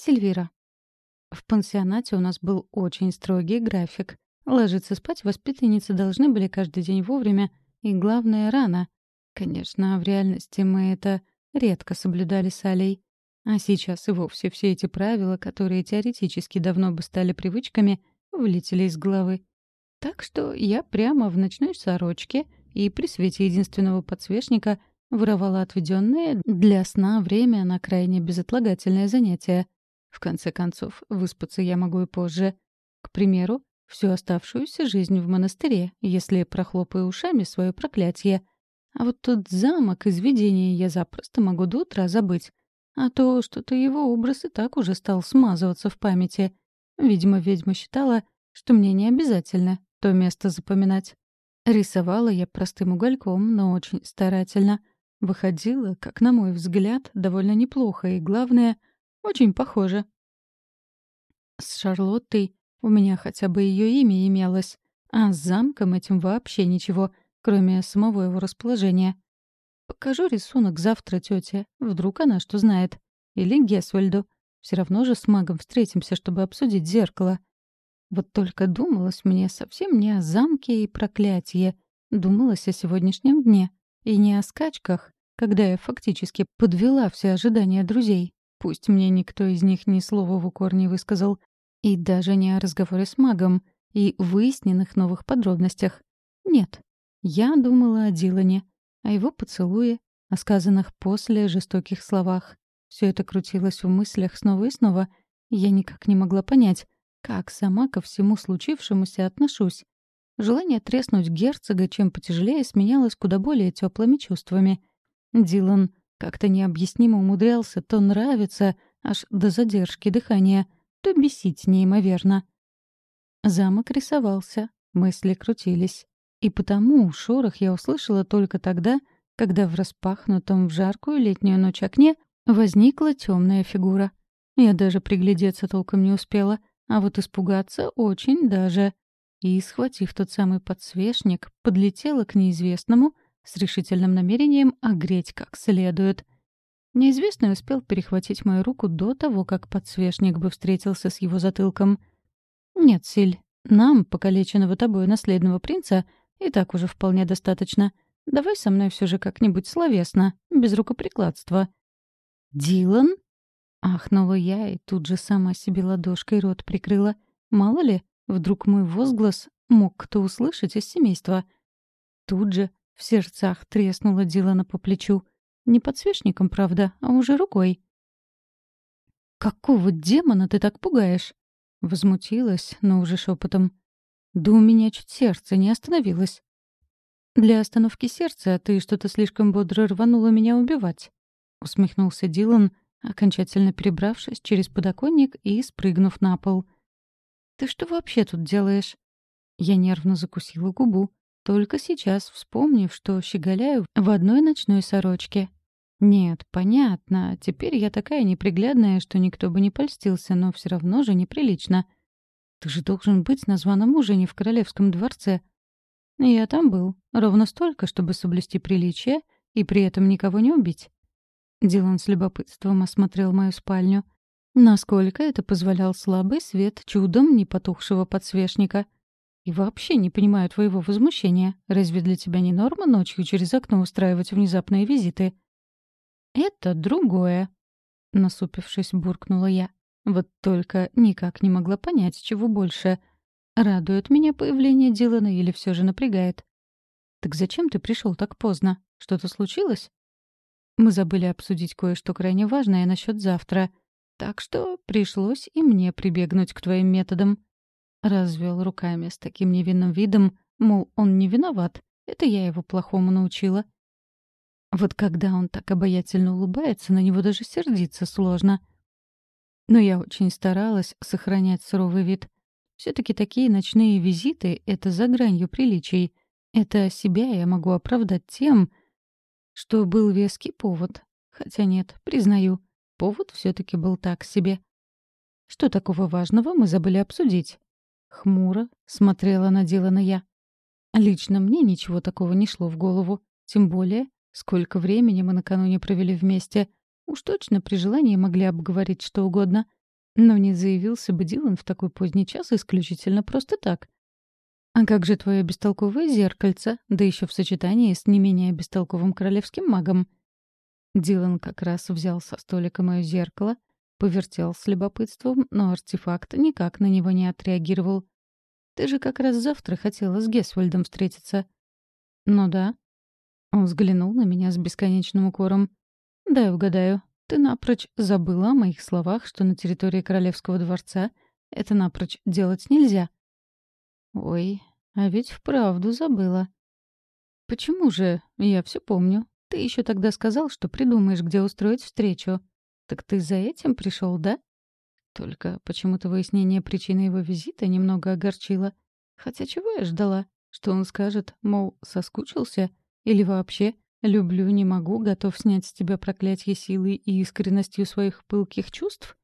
Сильвира. В пансионате у нас был очень строгий график. Ложиться спать воспитанницы должны были каждый день вовремя, и, главное, рано. Конечно, в реальности мы это редко соблюдали с Алей. А сейчас и вовсе все эти правила, которые теоретически давно бы стали привычками, вылетели из головы. Так что я прямо в ночной сорочке и при свете единственного подсвечника воровала отведенное для сна время на крайне безотлагательное занятие. В конце концов, выспаться я могу и позже. К примеру, всю оставшуюся жизнь в монастыре, если прохлопаю ушами свое проклятие. А вот тот замок из видения я запросто могу до утра забыть. А то что-то его образ и так уже стал смазываться в памяти. Видимо, ведьма считала, что мне не обязательно то место запоминать. Рисовала я простым угольком, но очень старательно. Выходила, как на мой взгляд, довольно неплохо и, главное, очень похоже. С Шарлоттой у меня хотя бы ее имя имелось, а с замком этим вообще ничего, кроме самого его расположения. Покажу рисунок завтра тете, вдруг она что знает. Или Гесвальду. Все равно же с магом встретимся, чтобы обсудить зеркало. Вот только думалось мне совсем не о замке и проклятии. Думалось о сегодняшнем дне. И не о скачках, когда я фактически подвела все ожидания друзей. Пусть мне никто из них ни слова в укор не высказал. И даже не о разговоре с магом и выясненных новых подробностях. Нет. Я думала о Дилане, о его поцелуе, о сказанных после жестоких словах. Все это крутилось в мыслях снова и снова, я никак не могла понять, как сама ко всему случившемуся отношусь. Желание треснуть герцога чем потяжелее сменялось куда более теплыми чувствами. Дилан как-то необъяснимо умудрялся то нравиться, аж до задержки дыхания, то бесить неимоверно. Замок рисовался, мысли крутились. И потому шорох я услышала только тогда, когда в распахнутом в жаркую летнюю ночь окне возникла темная фигура. Я даже приглядеться толком не успела, а вот испугаться очень даже. И, схватив тот самый подсвечник, подлетела к неизвестному с решительным намерением огреть как следует. Неизвестный успел перехватить мою руку до того, как подсвечник бы встретился с его затылком. «Нет, Силь, нам, покалеченного тобой наследного принца, и так уже вполне достаточно. Давай со мной все же как-нибудь словесно, без рукоприкладства». «Дилан?» — ахнула я и тут же сама себе ладошкой рот прикрыла. Мало ли, вдруг мой возглас мог кто услышать из семейства. Тут же в сердцах треснула Дилана по плечу. Не подсвечником, правда, а уже рукой. «Какого демона ты так пугаешь?» Возмутилась, но уже шепотом. «Да у меня чуть сердце не остановилось». «Для остановки сердца ты что-то слишком бодро рванула меня убивать», — усмехнулся Дилан, окончательно перебравшись через подоконник и спрыгнув на пол. «Ты что вообще тут делаешь?» Я нервно закусила губу, только сейчас вспомнив, что щеголяю в одной ночной сорочке. Нет, понятно, теперь я такая неприглядная, что никто бы не польстился, но все равно же неприлично. Ты же должен быть на званом ужине в королевском дворце. Я там был, ровно столько, чтобы соблюсти приличие и при этом никого не убить. Дилан с любопытством осмотрел мою спальню. Насколько это позволял слабый свет чудом не потухшего подсвечника. И вообще не понимаю твоего возмущения. Разве для тебя не норма ночью через окно устраивать внезапные визиты? «Это другое», — насупившись, буркнула я. Вот только никак не могла понять, чего больше. Радует меня появление Дилана или все же напрягает? «Так зачем ты пришел так поздно? Что-то случилось?» Мы забыли обсудить кое-что крайне важное насчет завтра, так что пришлось и мне прибегнуть к твоим методам. Развел руками с таким невинным видом, мол, он не виноват, это я его плохому научила. Вот когда он так обаятельно улыбается, на него даже сердиться сложно. Но я очень старалась сохранять суровый вид. все таки такие ночные визиты — это за гранью приличий. Это себя я могу оправдать тем, что был веский повод. Хотя нет, признаю, повод все таки был так себе. Что такого важного мы забыли обсудить? Хмуро смотрела на Дилана я. Лично мне ничего такого не шло в голову. Тем более, сколько времени мы накануне провели вместе. Уж точно при желании могли обговорить что угодно. Но не заявился бы Дилан в такой поздний час исключительно просто так. А как же твое бестолковое зеркальце, да еще в сочетании с не менее бестолковым королевским магом? Дилан как раз взял со столика мое зеркало, повертел с любопытством, но артефакт никак на него не отреагировал. Ты же как раз завтра хотела с Гесвальдом встретиться. Ну да. Он взглянул на меня с бесконечным укором. Дай угадаю, ты напрочь забыла о моих словах, что на территории Королевского дворца это напрочь делать нельзя. Ой, а ведь вправду забыла. Почему же? Я все помню. Ты еще тогда сказал, что придумаешь, где устроить встречу. Так ты за этим пришел, да? Только почему-то выяснение причины его визита немного огорчило. Хотя чего я ждала? Что он скажет, мол, соскучился? Или вообще, люблю, не могу, готов снять с тебя проклятие силой и искренностью своих пылких чувств?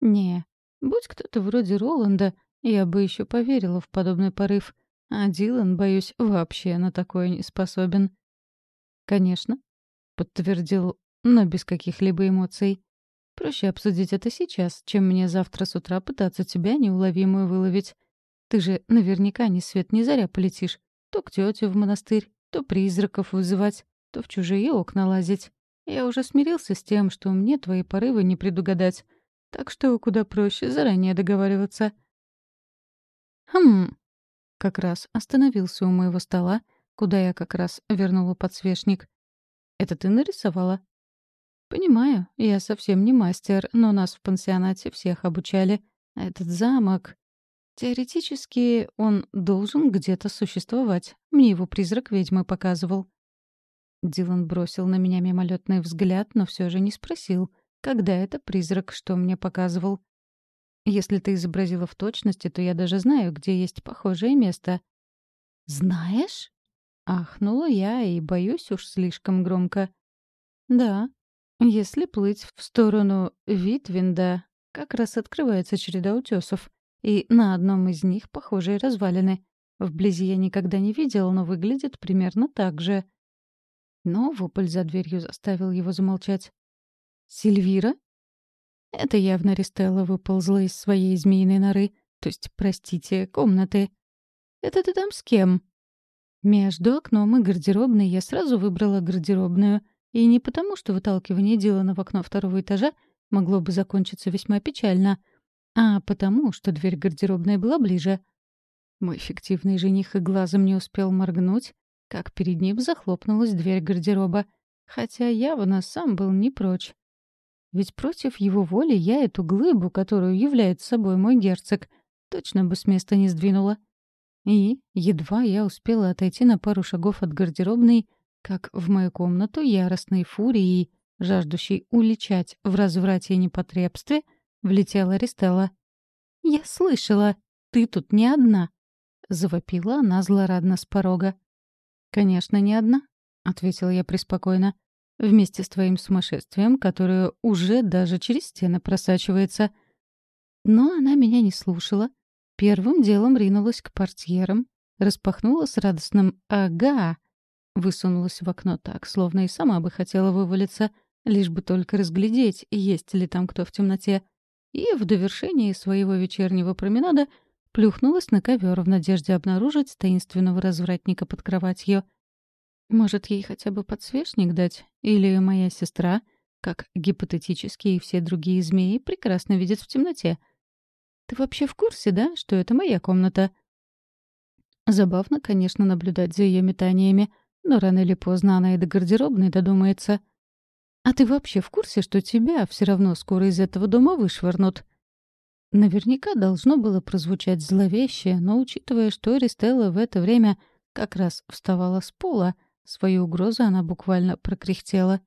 Не, будь кто-то вроде Роланда, я бы еще поверила в подобный порыв. А Дилан, боюсь, вообще на такое не способен. «Конечно», — подтвердил, но без каких-либо эмоций. «Проще обсудить это сейчас, чем мне завтра с утра пытаться тебя неуловимую выловить. Ты же наверняка ни свет ни заря полетишь. То к тете в монастырь, то призраков вызывать, то в чужие окна лазить. Я уже смирился с тем, что мне твои порывы не предугадать. Так что куда проще заранее договариваться». «Хм...» Как раз остановился у моего стола, куда я как раз вернула подсвечник. «Это ты нарисовала?» «Понимаю, я совсем не мастер, но нас в пансионате всех обучали. Этот замок...» Теоретически он должен где-то существовать. Мне его призрак ведьмы показывал. Дилан бросил на меня мимолетный взгляд, но все же не спросил, когда это призрак, что мне показывал. Если ты изобразила в точности, то я даже знаю, где есть похожее место. «Знаешь?» Ахнула я и боюсь уж слишком громко. Да, если плыть в сторону Витвинда, как раз открывается череда утесов, и на одном из них похожие развалины. Вблизи я никогда не видел, но выглядит примерно так же. Но вопль за дверью заставил его замолчать. «Сильвира?» Это явно Ристелла выползла из своей змеиной норы, то есть, простите, комнаты. «Это ты там с кем?» Между окном и гардеробной я сразу выбрала гардеробную. И не потому, что выталкивание Дилана в окно второго этажа могло бы закончиться весьма печально, а потому, что дверь гардеробной была ближе. Мой фиктивный жених и глазом не успел моргнуть, как перед ним захлопнулась дверь гардероба, хотя явно сам был не прочь. Ведь против его воли я эту глыбу, которую является собой мой герцог, точно бы с места не сдвинула. И, едва я успела отойти на пару шагов от гардеробной, как в мою комнату яростной фурией, жаждущей уличать в разврате и непотребстве, влетела Ристелла. «Я слышала, ты тут не одна», — завопила она злорадно с порога. «Конечно, не одна», — ответила я преспокойно. «Вместе с твоим сумасшествием, которое уже даже через стены просачивается». Но она меня не слушала, Первым делом ринулась к портьерам, распахнула с радостным «Ага!», высунулась в окно так, словно и сама бы хотела вывалиться, лишь бы только разглядеть, есть ли там кто в темноте. И в довершении своего вечернего променада плюхнулась на ковер в надежде обнаружить таинственного развратника под кроватью. Может, ей хотя бы подсвечник дать? Или моя сестра, как гипотетически и все другие змеи, прекрасно видит в темноте — ты вообще в курсе, да, что это моя комната?» Забавно, конечно, наблюдать за ее метаниями, но рано или поздно она и до гардеробной додумается. «А ты вообще в курсе, что тебя все равно скоро из этого дома вышвырнут?» Наверняка должно было прозвучать зловеще, но учитывая, что Эристелла в это время как раз вставала с пола, свою угрозу она буквально прокряхтела.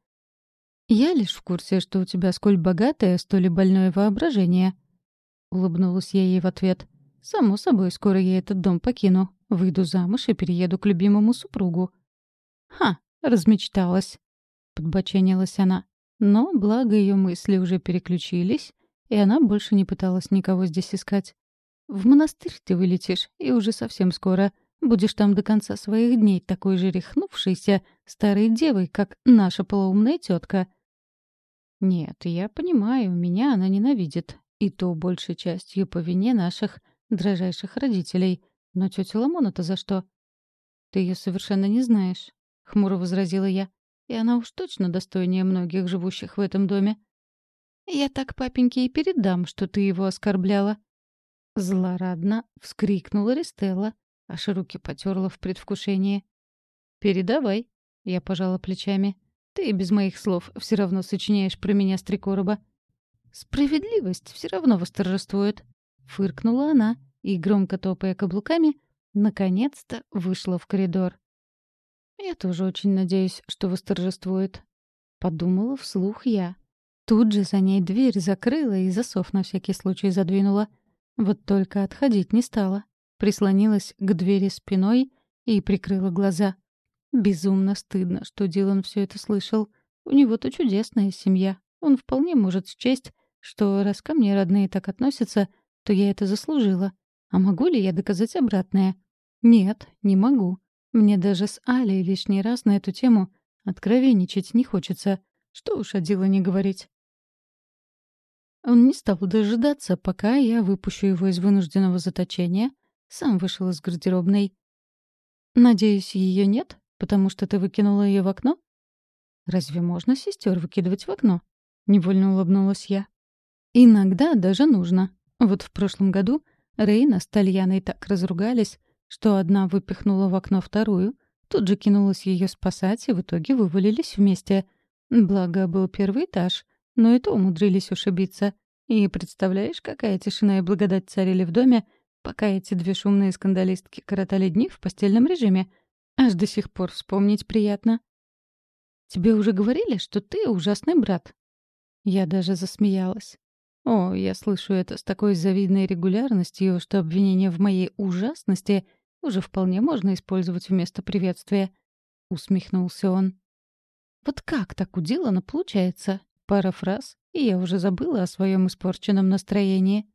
«Я лишь в курсе, что у тебя сколь богатое, столь и больное воображение», — улыбнулась я ей в ответ. «Само собой, скоро я этот дом покину. Выйду замуж и перееду к любимому супругу». «Ха, размечталась», — подбоченилась она. Но, благо, ее мысли уже переключились, и она больше не пыталась никого здесь искать. «В монастырь ты вылетишь, и уже совсем скоро. Будешь там до конца своих дней такой же рехнувшейся старой девой, как наша полоумная тетка. «Нет, я понимаю, меня она ненавидит. И то большей частью по вине наших дрожайших родителей. Но тетя Ламона-то за что? Ты ее совершенно не знаешь, — хмуро возразила я. И она уж точно достойнее многих живущих в этом доме. Я так папеньке и передам, что ты его оскорбляла. Злорадно вскрикнула Ристелла, аж руки потерла в предвкушении. «Передавай», — я пожала плечами. «Ты без моих слов все равно сочиняешь про меня с три короба». «Справедливость все равно восторжествует», — фыркнула она и, громко топая каблуками, наконец-то вышла в коридор. «Я тоже очень надеюсь, что восторжествует», — подумала вслух я. Тут же за ней дверь закрыла и засов на всякий случай задвинула. Вот только отходить не стала. Прислонилась к двери спиной и прикрыла глаза. Безумно стыдно, что Дилан все это слышал. У него-то чудесная семья. Он вполне может счесть, что раз ко мне родные так относятся, то я это заслужила. А могу ли я доказать обратное? Нет, не могу. Мне даже с Алей лишний раз на эту тему откровенничать не хочется. Что уж о Дилане говорить. Он не стал дожидаться, пока я выпущу его из вынужденного заточения. Сам вышел из гардеробной. «Надеюсь, ее нет, потому что ты выкинула ее в окно?» «Разве можно сестер выкидывать в окно?» — невольно улыбнулась я. «Иногда даже нужно. Вот в прошлом году Рейна с Тальяной так разругались, что одна выпихнула в окно вторую, тут же кинулась ее спасать, и в итоге вывалились вместе. Благо, был первый этаж, но и то умудрились ушибиться. И представляешь, какая тишина и благодать царили в доме, пока эти две шумные скандалистки коротали дни в постельном режиме. Аж до сих пор вспомнить приятно. «Тебе уже говорили, что ты ужасный брат?» Я даже засмеялась. О, я слышу это с такой завидной регулярностью, что обвинение в моей ужасности уже вполне можно использовать вместо приветствия. Усмехнулся он. Вот как так у Дилана получается? Пара фраз, и я уже забыла о своем испорченном настроении.